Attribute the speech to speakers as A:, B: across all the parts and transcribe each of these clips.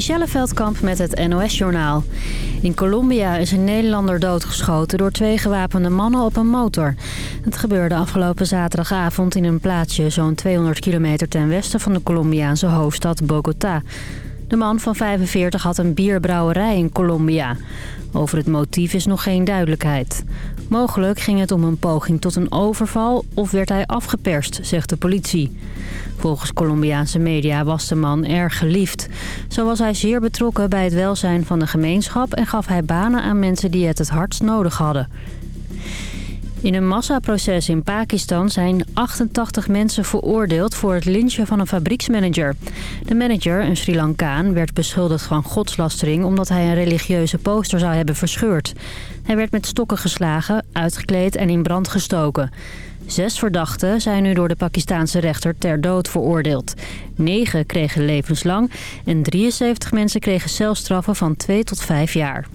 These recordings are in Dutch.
A: Michelle Veldkamp met het NOS-journaal. In Colombia is een Nederlander doodgeschoten door twee gewapende mannen op een motor. Het gebeurde afgelopen zaterdagavond in een plaatsje zo'n 200 kilometer ten westen van de Colombiaanse hoofdstad Bogota. De man van 45 had een bierbrouwerij in Colombia. Over het motief is nog geen duidelijkheid. Mogelijk ging het om een poging tot een overval of werd hij afgeperst, zegt de politie. Volgens Colombiaanse media was de man erg geliefd. Zo was hij zeer betrokken bij het welzijn van de gemeenschap... en gaf hij banen aan mensen die het het hardst nodig hadden. In een massaproces in Pakistan zijn 88 mensen veroordeeld voor het lynchen van een fabrieksmanager. De manager, een Sri Lankaan, werd beschuldigd van godslastering omdat hij een religieuze poster zou hebben verscheurd. Hij werd met stokken geslagen, uitgekleed en in brand gestoken. Zes verdachten zijn nu door de Pakistaanse rechter ter dood veroordeeld. Negen kregen levenslang en 73 mensen kregen celstraffen van 2 tot 5 jaar.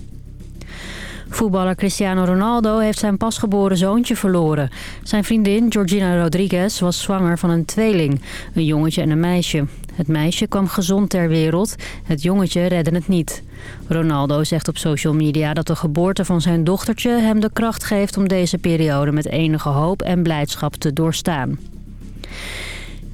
A: Voetballer Cristiano Ronaldo heeft zijn pasgeboren zoontje verloren. Zijn vriendin Georgina Rodriguez was zwanger van een tweeling, een jongetje en een meisje. Het meisje kwam gezond ter wereld, het jongetje redde het niet. Ronaldo zegt op social media dat de geboorte van zijn dochtertje hem de kracht geeft om deze periode met enige hoop en blijdschap te doorstaan.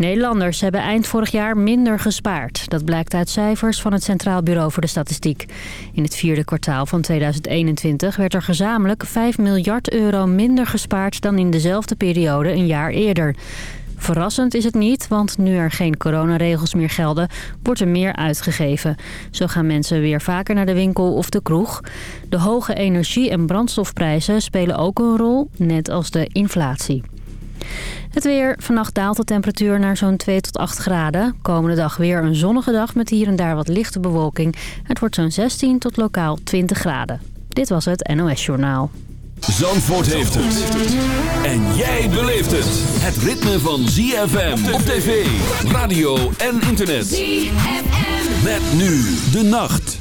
A: Nederlanders hebben eind vorig jaar minder gespaard. Dat blijkt uit cijfers van het Centraal Bureau voor de Statistiek. In het vierde kwartaal van 2021 werd er gezamenlijk 5 miljard euro minder gespaard dan in dezelfde periode een jaar eerder. Verrassend is het niet, want nu er geen coronaregels meer gelden, wordt er meer uitgegeven. Zo gaan mensen weer vaker naar de winkel of de kroeg. De hoge energie- en brandstofprijzen spelen ook een rol, net als de inflatie. Het weer. Vannacht daalt de temperatuur naar zo'n 2 tot 8 graden. Komende dag weer een zonnige dag met hier en daar wat lichte bewolking. Het wordt zo'n 16 tot lokaal 20 graden. Dit was het NOS Journaal.
B: Zandvoort heeft het. En jij beleeft het. Het ritme van ZFM op tv, radio en internet. ZFM. Met nu de nacht.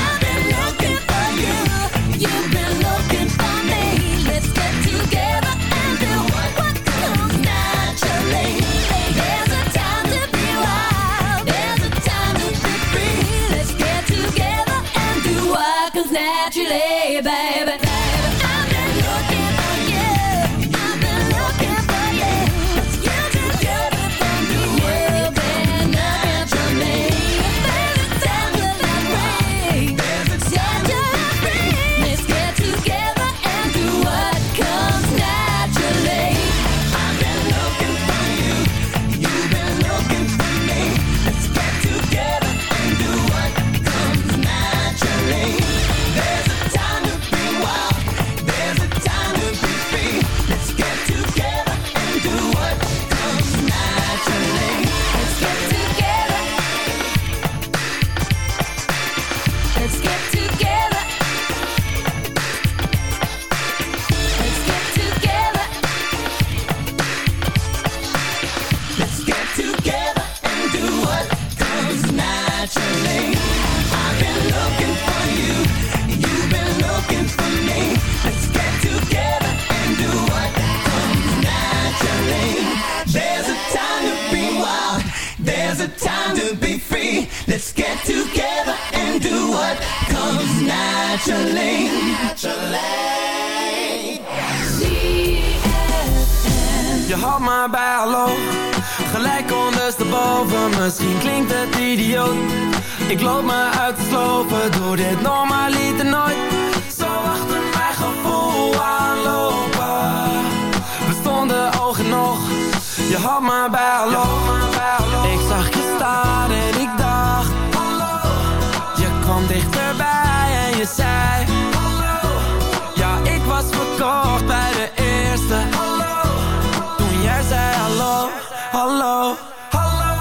C: je had maar bij hallo.
D: Gelijk ondersteboven, misschien klinkt het idioot. Ik loop me uit te slopen, doe dit normaal lieten nooit. Zo achter mijn gevoel aanlopen. We stonden ogen nog, je had maar bij hallo. Ik zag je staan en ik dacht Hallo. Je kwam dichterbij en je zei Hallo. Ja, ik was verkocht bij de eerste hallo, hallo.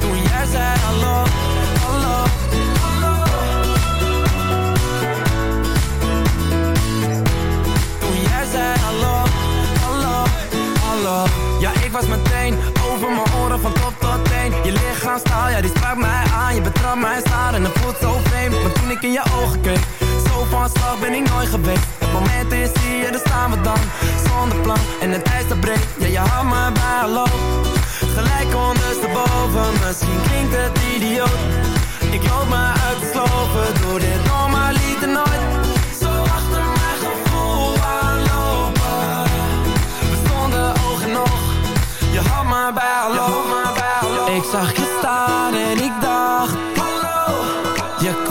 D: Toen jij zei hallo, hallo, hallo. Toen jij zei hallo, hallo, hallo. Ja, ik was meteen over mijn oren van top tot teen. Je lichaamstaal, ja die sprak mij aan. Je betrapt mij staan en het voelt zo vreemd. Maar toen ik in je ogen Zo van slag ben ik nooit geweest. Het moment is hier, daar staan we dan Zonder plan. En het ijs dat breekt Ja, je had me bij hallo Gelijk ondersteboven, misschien klinkt het idioot. Ik loop me uit te slopen, doe dit normaliter nooit. Zo achter mijn gevoel aanlopen. We stonden ogen nog, je had me bij hallo Ik zag je staan en ik dacht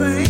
C: away.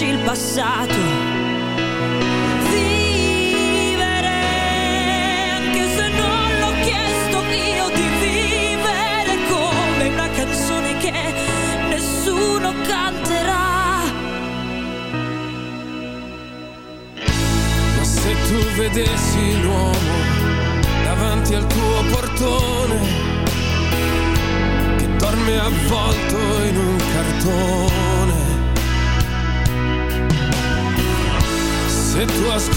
C: lasci il passato. Vivere, anche se non l'ho chiesto io di vivere come una canzone che nessuno canterà.
D: Se tu vedessi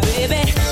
C: Baby,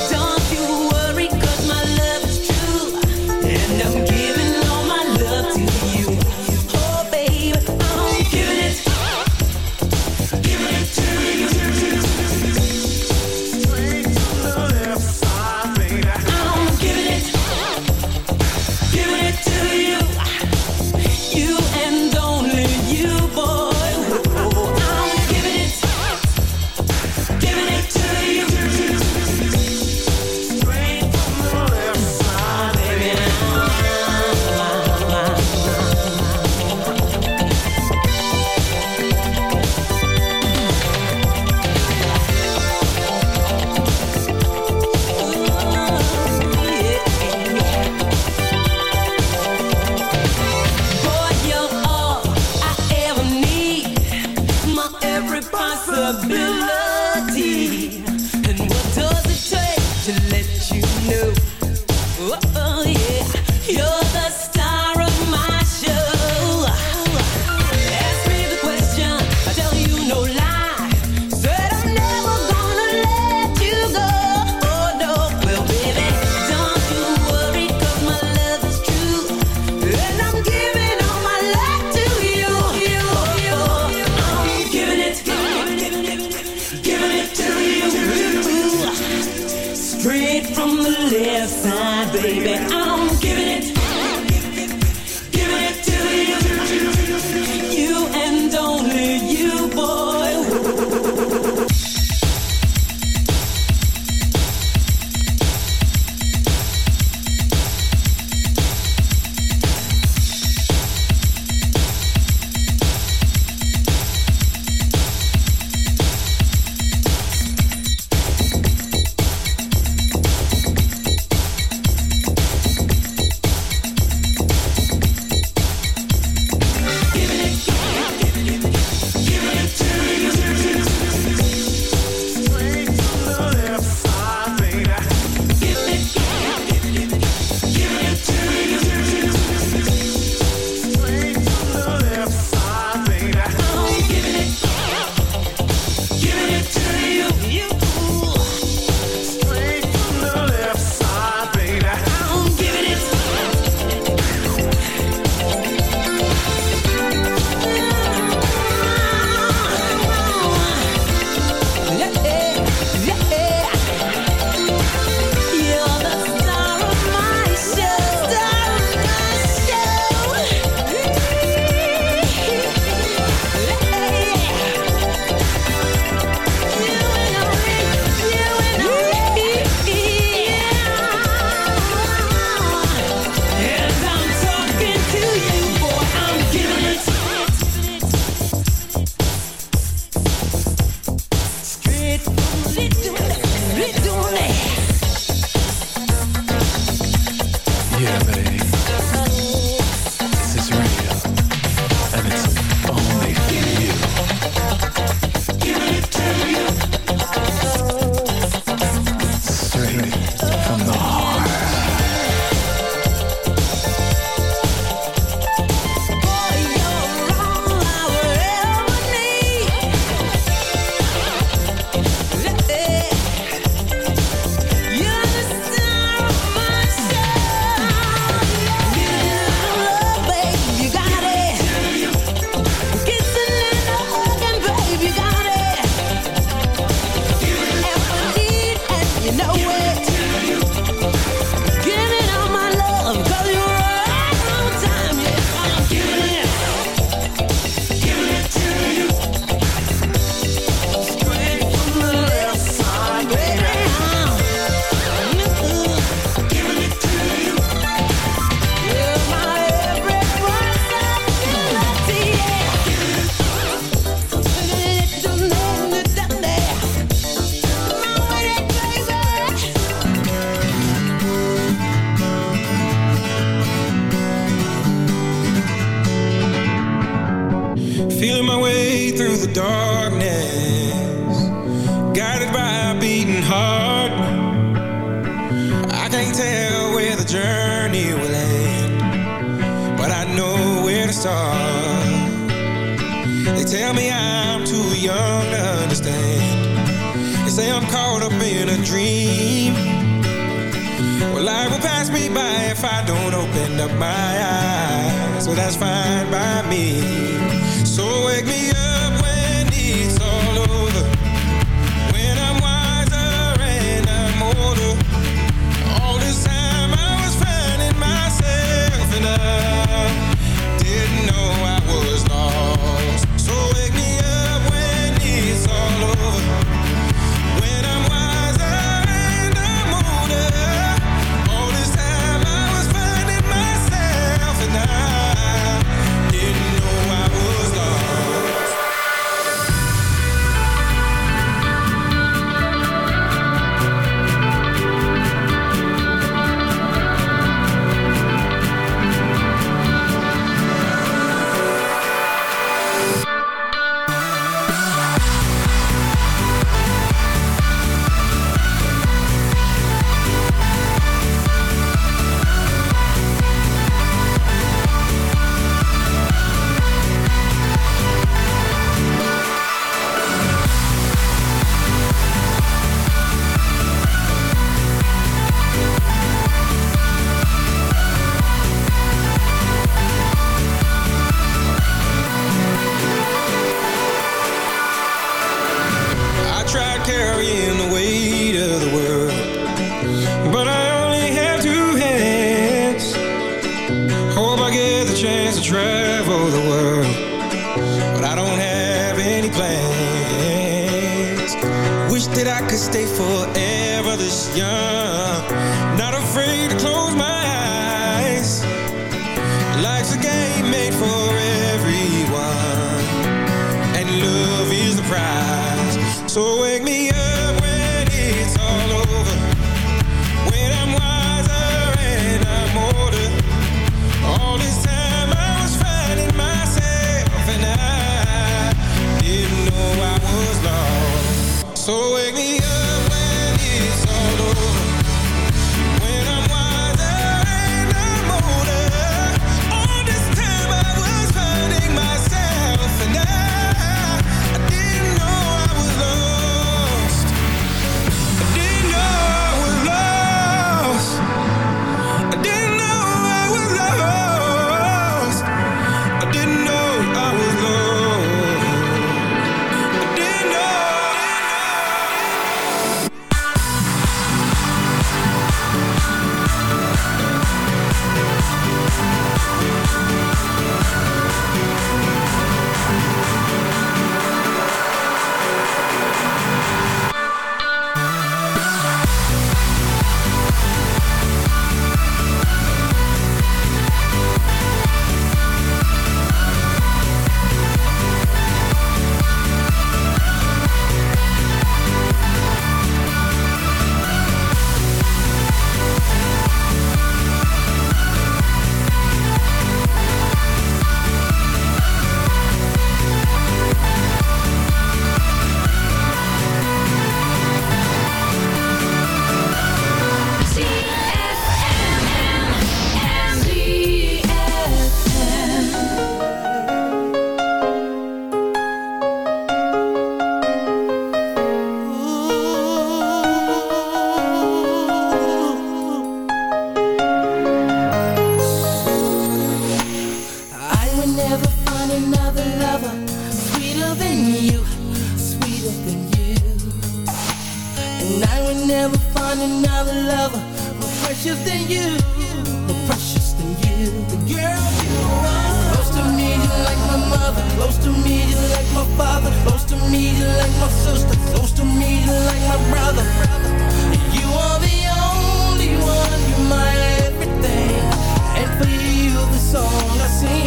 C: soul. I
E: sing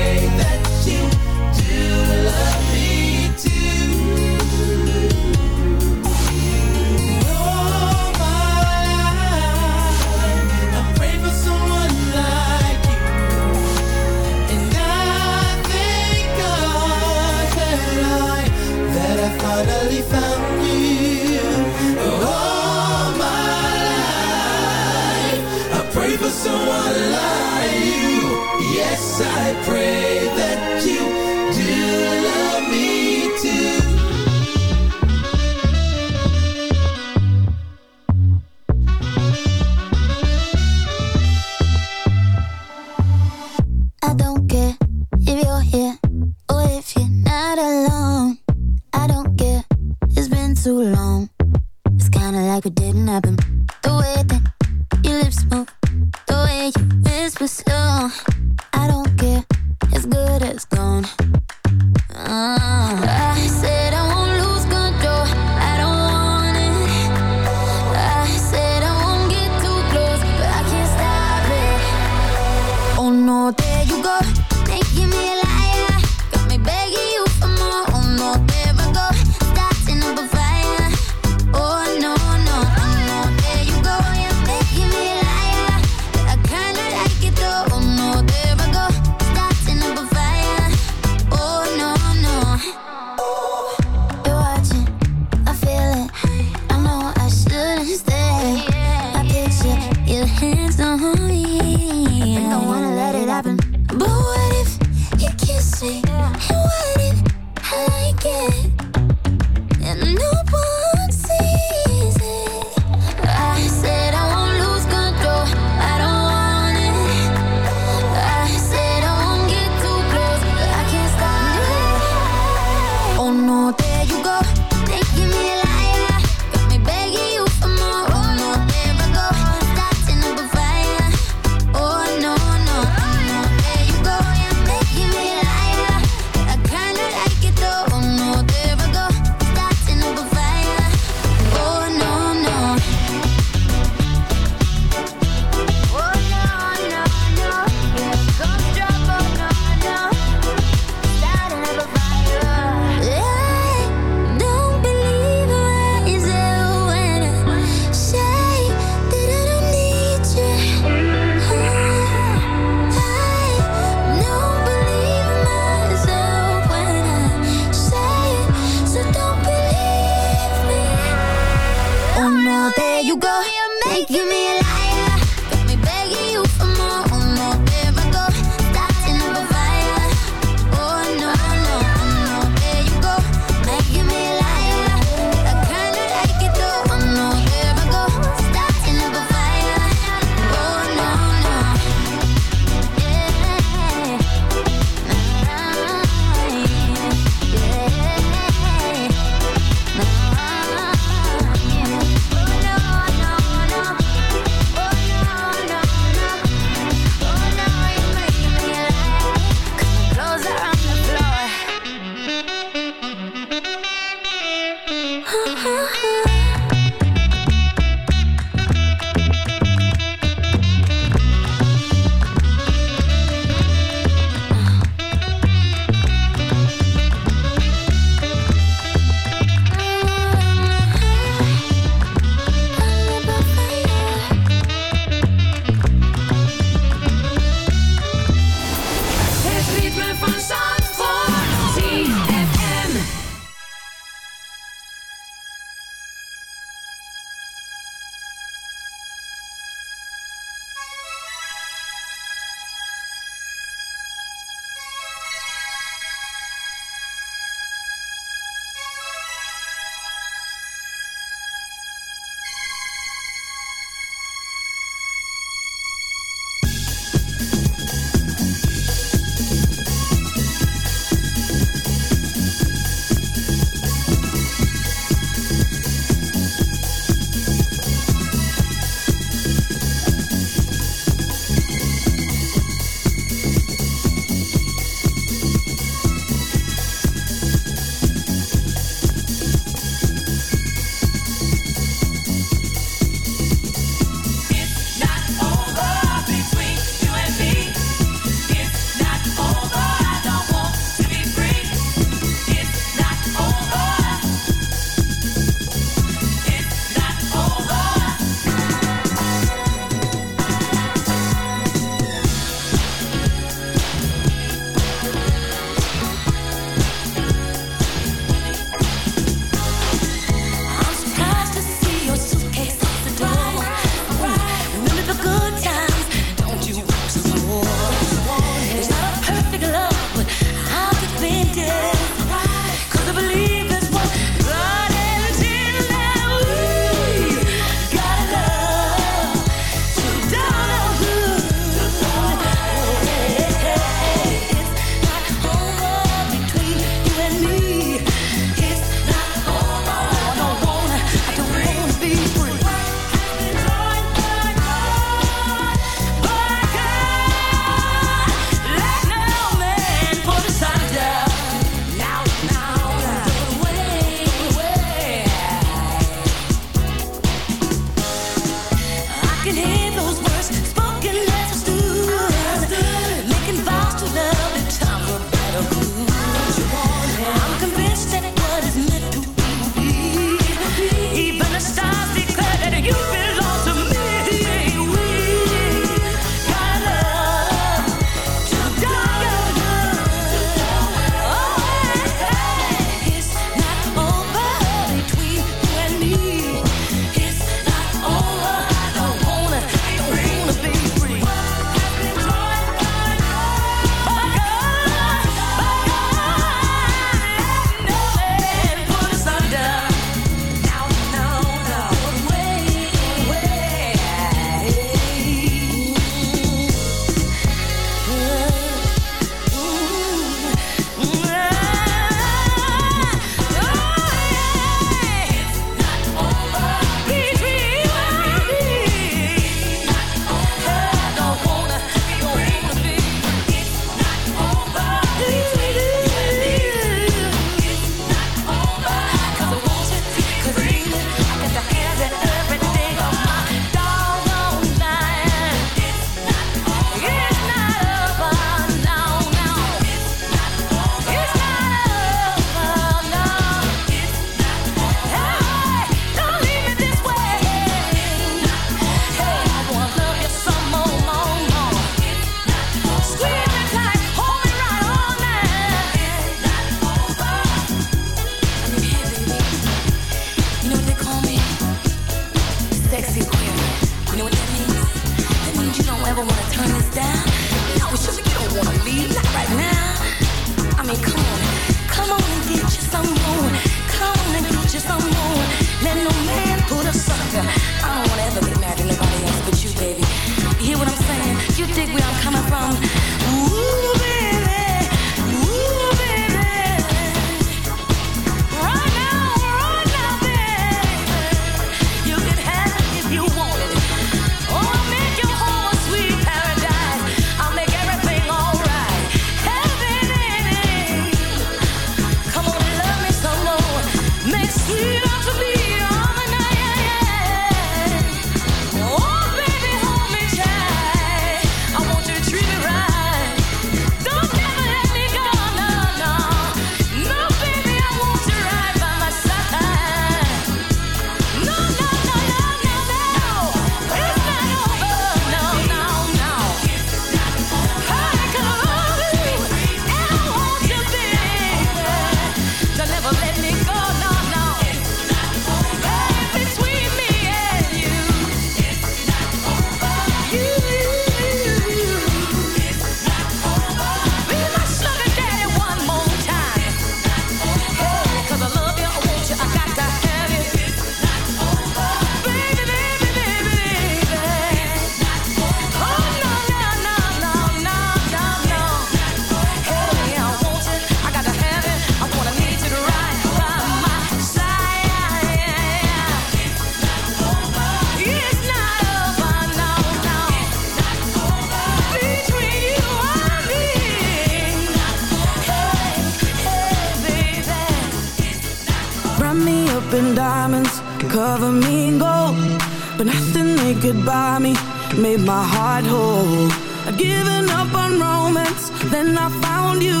E: my
C: heart whole I've given up on romance Then I found you.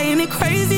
C: Ain't it crazy